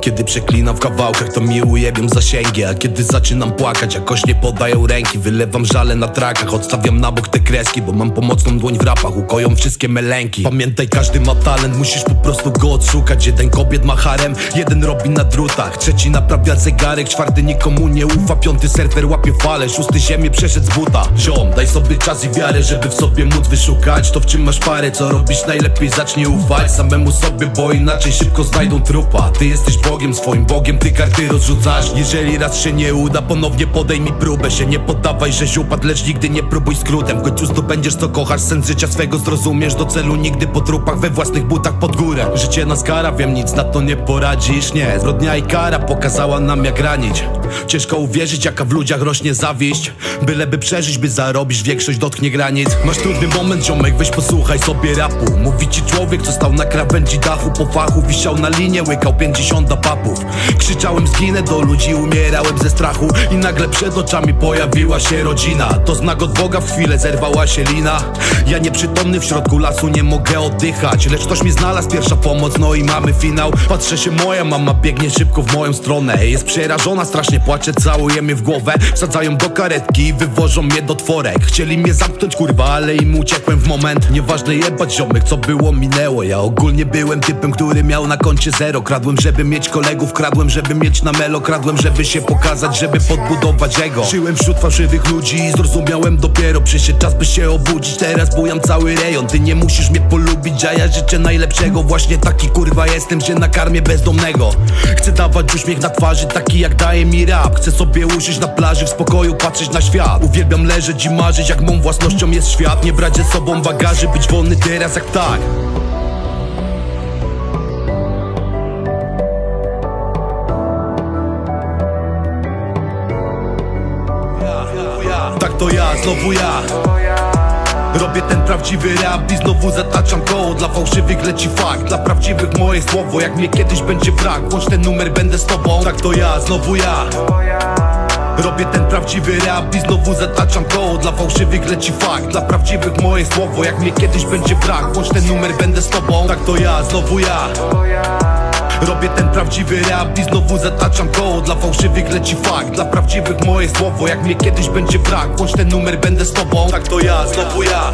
Kiedy przeklinam w kawałkach to mi ujebią zasięgi A kiedy zaczynam płakać jakoś nie podają ręki Wylewam żale na trakach, odstawiam na bok te kreski Bo mam pomocną dłoń w rapach, ukoją wszystkie meleńki. Pamiętaj każdy ma talent, musisz po prostu go odszukać. Jeden kobiet ma harem, jeden robi na drutach Trzeci naprawia zegarek, czwarty nikomu nie ufa Piąty surfer łapie fale, szósty ziemię przeszedł z buta. Ziom, daj sobie czas i wiarę, żeby w sobie móc wyszukać To w czym masz parę, co robisz najlepiej zacznij ufać Samemu sobie, bo inaczej szybko znajdą trupa. Ty jesteś Bogiem, swoim Bogiem ty karty rozrzucasz. Jeżeli raz się nie uda, ponownie podejmij próbę Się. Nie poddawaj, że upadł, lecz nigdy nie próbuj skrótem. W końcu zdobędziesz co kochasz, sens życia swego zrozumiesz. Do celu nigdy po trupach, we własnych butach pod górę. Życie nas kara, wiem nic na to nie poradzisz, nie Zbrodnia i kara pokazała nam jak ranić. Ciężko uwierzyć jaka w ludziach rośnie zawiść Byleby przeżyć, by zarobić, większość dotknie granic. Masz trudny moment, ziomek, weź posłuchaj sobie rapu. Mówi ci człowiek, co stał na krawędzi dachu. Po fachu wisiał na linie, łykał 50 papów. Krzyczałem zginę do ludzi, umierałem ze strachu. I nagle przed oczami pojawiła się rodzina. To znak od Boga, w chwilę zerwała się lina. Ja nieprzytomny w środku lasu, nie mogę oddychać. Lecz ktoś mi znalazł, pierwsza pomoc, no i mamy finał. Patrzę się, moja mama biegnie szybko w moją stronę. Jest przerażona, strasznie płacze, całuje mnie w głowę. Wsadzają do karetki wywożą mnie do tworek. Chcieli mnie zamknąć, kurwa, ale im uciekłem w moment. Nieważne jebać ziomek, co było, minęło. Ja ogólnie byłem typem, który miał na koncie zero. Kradłem, żeby mieć kolegów, kradłem, żeby mieć na melo. Kradłem, żeby się pokazać, żeby podbudować ego. Żyłem wśród fałszywych ludzi i zrozumiałem dopiero. Przyszedł czas, by się obudzić, teraz bujam cały rejon. Ty nie musisz mnie polubić, a ja życzę najlepszego. Właśnie taki kurwa jestem, że nakarmię bezdomnego. Chcę dawać uśmiech na twarzy, taki jak daje mi rap. Chcę sobie usiąść na plaży, w spokoju patrzeć na świat. Uwielbiam leżeć i marzyć, jak mą własnością jest świat. Nie brać ze sobą bagaży, być wolny teraz jak tak to ja, znowu ja. Robię ten prawdziwy rap i znowu zataczam koło Dla fałszywych leci fakt, dla prawdziwych moje słowo. Jak mnie kiedyś będzie brak, włącz ten numer, będę z tobą. Tak to ja, znowu ja. Robię ten prawdziwy rap i znowu zataczam koło Dla fałszywych leci fakt, dla prawdziwych moje słowo. Jak mnie kiedyś będzie brak, włącz ten numer, będę z tobą. Tak to ja, znowu ja Robię ten prawdziwy rap i znowu zataczam koło Dla fałszywych leci fakt, dla prawdziwych moje słowo Jak mnie kiedyś będzie brak, włącz ten numer, będę z tobą Tak to ja, znowu ja